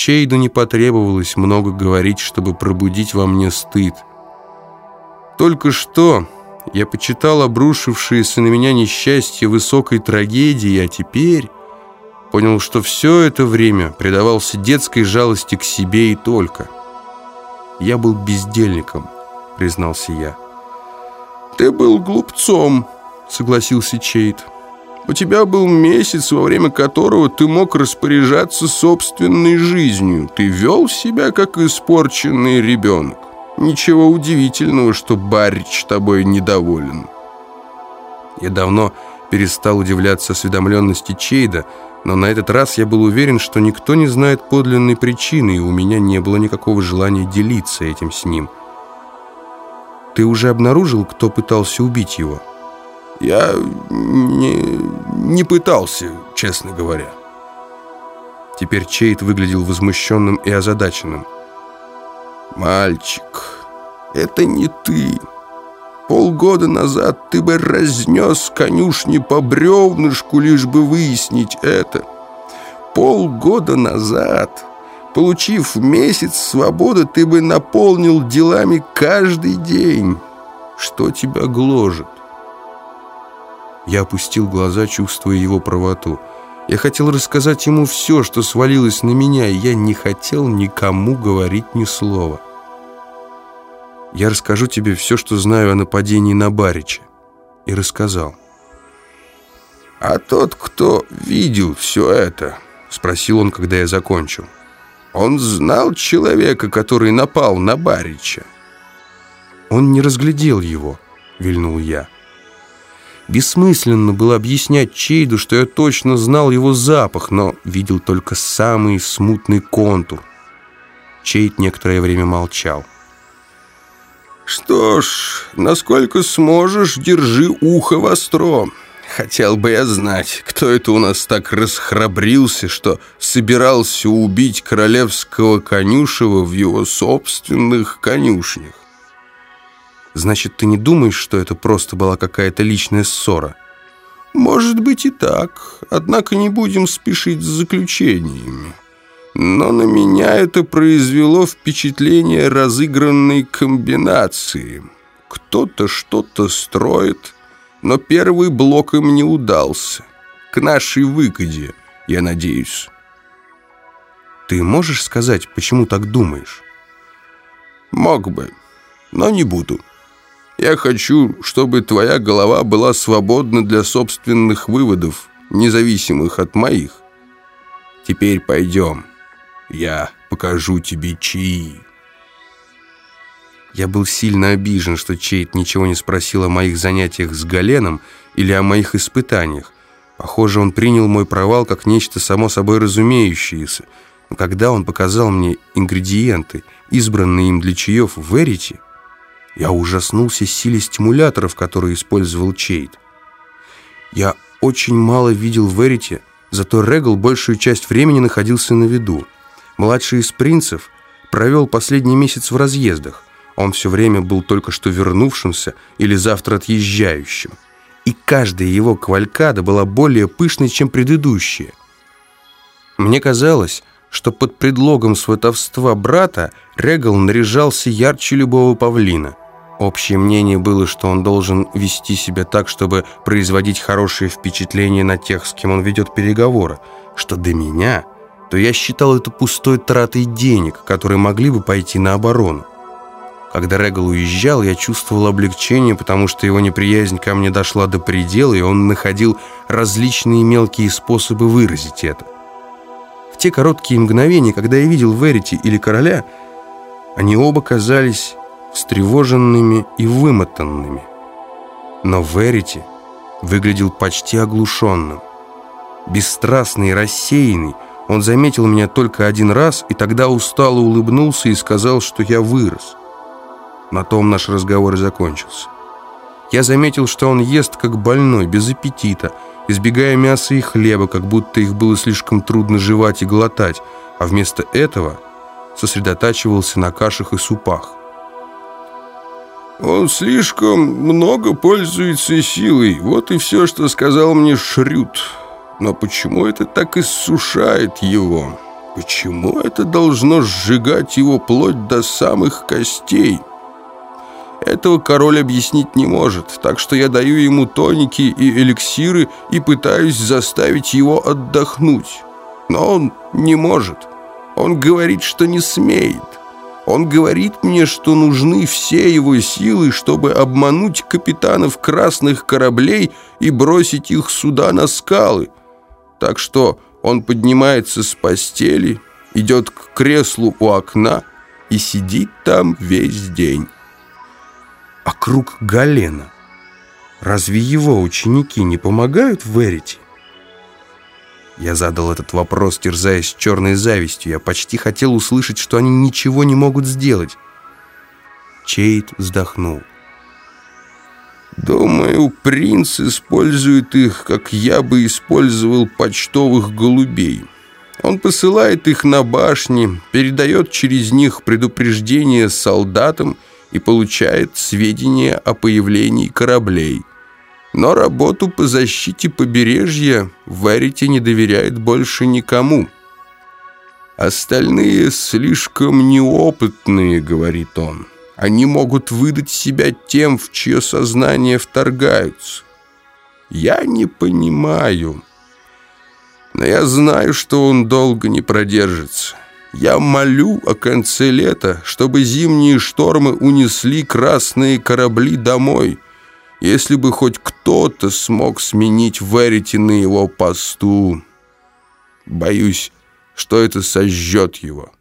Чейду не потребовалось много говорить, чтобы пробудить во мне стыд. Только что я почитал обрушившееся на меня несчастье высокой трагедии, а теперь понял, что все это время предавался детской жалости к себе и только. Я был бездельником, признался я. «Ты был глупцом», — согласился Чейд. «У тебя был месяц, во время которого ты мог распоряжаться собственной жизнью. Ты вел себя, как испорченный ребенок. Ничего удивительного, что Барич тобой недоволен». Я давно перестал удивляться осведомленности Чейда, но на этот раз я был уверен, что никто не знает подлинной причины, и у меня не было никакого желания делиться этим с ним. Ты уже обнаружил, кто пытался убить его? Я не, не пытался, честно говоря. Теперь Чейд выглядел возмущенным и озадаченным. «Мальчик, это не ты. Полгода назад ты бы разнес конюшни по бревнышку, лишь бы выяснить это. Полгода назад, получив месяц свободы, ты бы наполнил делами каждый день. Что тебя гложет? Я опустил глаза, чувствуя его правоту. Я хотел рассказать ему все, что свалилось на меня, и я не хотел никому говорить ни слова. Я расскажу тебе все, что знаю о нападении на Барича. И рассказал. «А тот, кто видел все это?» Спросил он, когда я закончил. «Он знал человека, который напал на Барича?» «Он не разглядел его», — вильнул я. Бессмысленно было объяснять Чейду, что я точно знал его запах, но видел только самый смутный контур. Чейд некоторое время молчал. «Что ж, насколько сможешь, держи ухо востро. Хотел бы я знать, кто это у нас так расхрабрился, что собирался убить королевского конюшева в его собственных конюшнях». «Значит, ты не думаешь, что это просто была какая-то личная ссора?» «Может быть и так, однако не будем спешить с заключениями». Но на меня это произвело впечатление разыгранной комбинации. Кто-то что-то строит, но первый блок им не удался. К нашей выгоде, я надеюсь. Ты можешь сказать, почему так думаешь? Мог бы, но не буду. Я хочу, чтобы твоя голова была свободна для собственных выводов, независимых от моих. Теперь пойдем. Я покажу тебе чаи». Я был сильно обижен, что Чейт ничего не спросил о моих занятиях с Галеном или о моих испытаниях. Похоже, он принял мой провал как нечто само собой разумеющееся. Но когда он показал мне ингредиенты, избранные им для чаев в Верите, я ужаснулся силе стимуляторов, которые использовал Чейт. Я очень мало видел в Верите, зато Регл большую часть времени находился на виду. Младший из принцев провел последний месяц в разъездах. Он все время был только что вернувшимся или завтра отъезжающим. И каждая его кавалькада была более пышной, чем предыдущая. Мне казалось, что под предлогом сватовства брата Регал наряжался ярче любого павлина. Общее мнение было, что он должен вести себя так, чтобы производить хорошее впечатление на тех, с кем он ведет переговоры, что до меня – то я считал это пустой тратой денег, которые могли бы пойти на оборону. Когда Регал уезжал, я чувствовал облегчение, потому что его неприязнь ко мне дошла до предела, и он находил различные мелкие способы выразить это. В те короткие мгновения, когда я видел Верити или короля, они оба казались встревоженными и вымотанными. Но Верити выглядел почти оглушенным. Бесстрастный рассеянный, он заметил меня только один раз и тогда устало улыбнулся и сказал, что я вырос. На том наш разговор и закончился. Я заметил, что он ест как больной, без аппетита, избегая мяса и хлеба, как будто их было слишком трудно жевать и глотать, а вместо этого сосредотачивался на кашах и супах. «Он слишком много пользуется силой, вот и все, что сказал мне Шрют», но почему это так иссушает его? Почему это должно сжигать его плоть до самых костей? Этого король объяснить не может, так что я даю ему тоники и эликсиры и пытаюсь заставить его отдохнуть. Но он не может. Он говорит, что не смеет. Он говорит мне, что нужны все его силы, чтобы обмануть капитанов красных кораблей и бросить их сюда на скалы. Так что он поднимается с постели, идет к креслу у окна и сидит там весь день. А Галена? Разве его ученики не помогают Верите? Я задал этот вопрос, терзаясь черной завистью. Я почти хотел услышать, что они ничего не могут сделать. Чейт вздохнул. Думаю, принц использует их, как я бы использовал почтовых голубей. Он посылает их на башни, передает через них предупреждение солдатам и получает сведения о появлении кораблей. Но работу по защите побережья Варите не доверяет больше никому. «Остальные слишком неопытные», — говорит он. «Они могут выдать себя тем, в чье сознание вторгаются. Я не понимаю, но я знаю, что он долго не продержится». Я молю о конце лета, чтобы зимние штормы унесли красные корабли домой. Если бы хоть кто-то смог сменить Верити на его посту, боюсь, что это сожжет его».